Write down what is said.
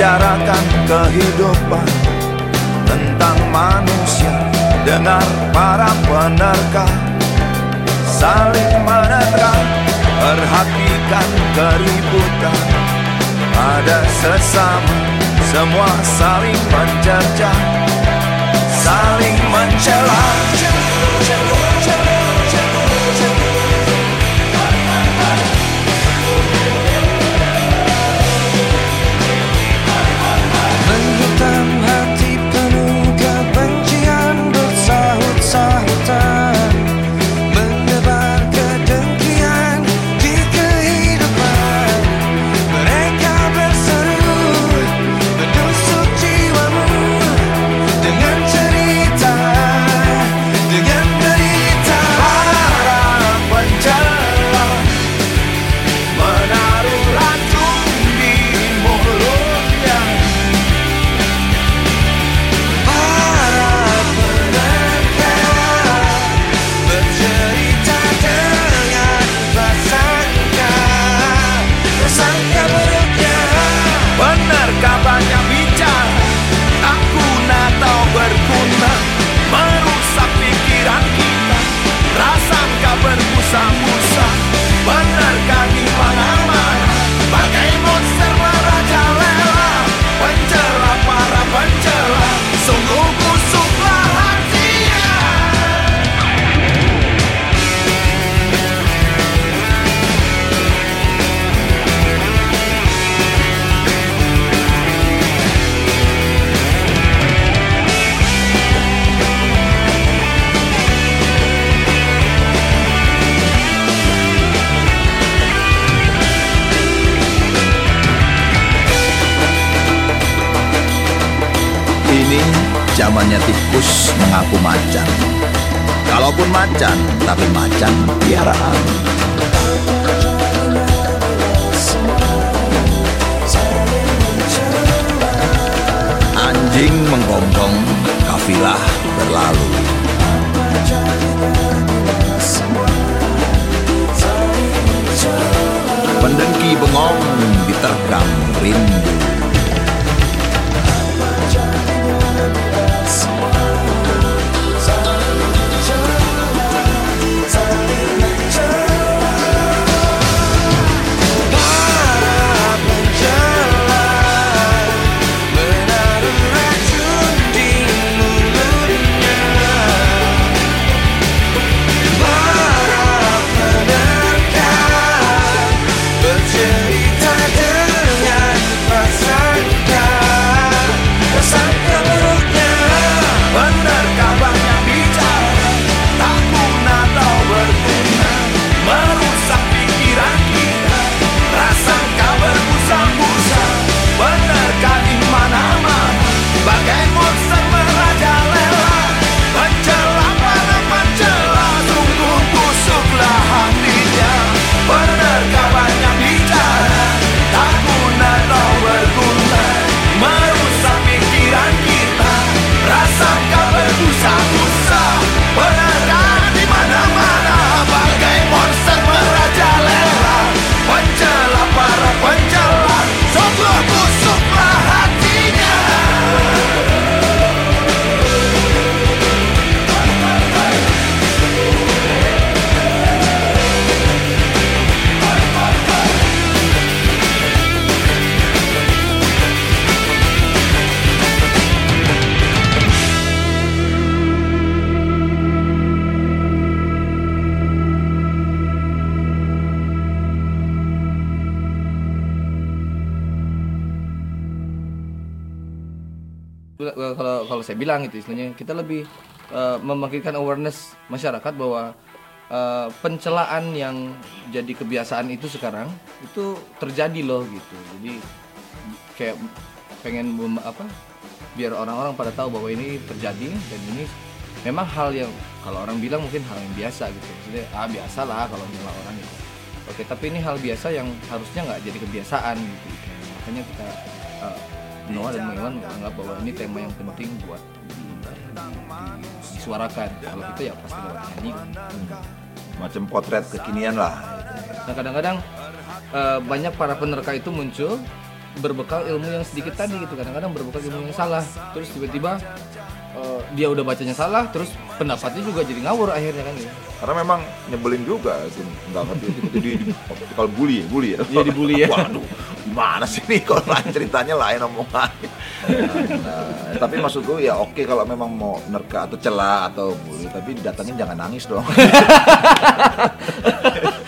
Bicarakan kehidupan tentang manusia. Dengar para penerka saling menerka Perhatikan keributan. Ada sesama Semua saling mencerca Saling mencela Ini zamannya tikus mengaku macan. Kalaupun macan, tapi macan piaraan. Anjing menggonggong, kafilah berlalu. Pendengki bengong diterkam kalau kalau saya bilang itu istilahnya kita lebih eh, membangkitkan awareness masyarakat bahwa eh, pencelaan yang jadi kebiasaan itu sekarang itu terjadi loh gitu. Jadi kayak pengen apa biar orang-orang pada tahu bahwa ini terjadi dan ini memang hal yang kalau orang bilang mungkin hal yang biasa gitu. Maksudnya ah biasa lah kalau nyela orang gitu oke tapi ini hal biasa yang harusnya nggak jadi kebiasaan gitu. Makanya kita uh, Noah dan Iwan menganggap bahwa ini tema yang penting buat di- di- disuarakan kalau gitu ya pasti lewat nyanyi kan. Macam potret kekinian lah. Nah kadang-kadang eh, banyak para penerka itu muncul berbekal ilmu yang sedikit tadi gitu kadang-kadang berbekal ilmu yang salah terus tiba-tiba eh, dia udah bacanya salah terus pendapatnya juga jadi ngawur akhirnya kan gitu. Karena memang nyebelin juga, itu nggak ngerti itu di, kalau bully ya, bully ya. Iya, dibully ya. Waduh, gimana sih nih kalau lain ceritanya lain omongannya. Nah, tapi maksudku ya oke kalau memang mau nerka atau celah atau bully, tapi datangin jangan nangis dong.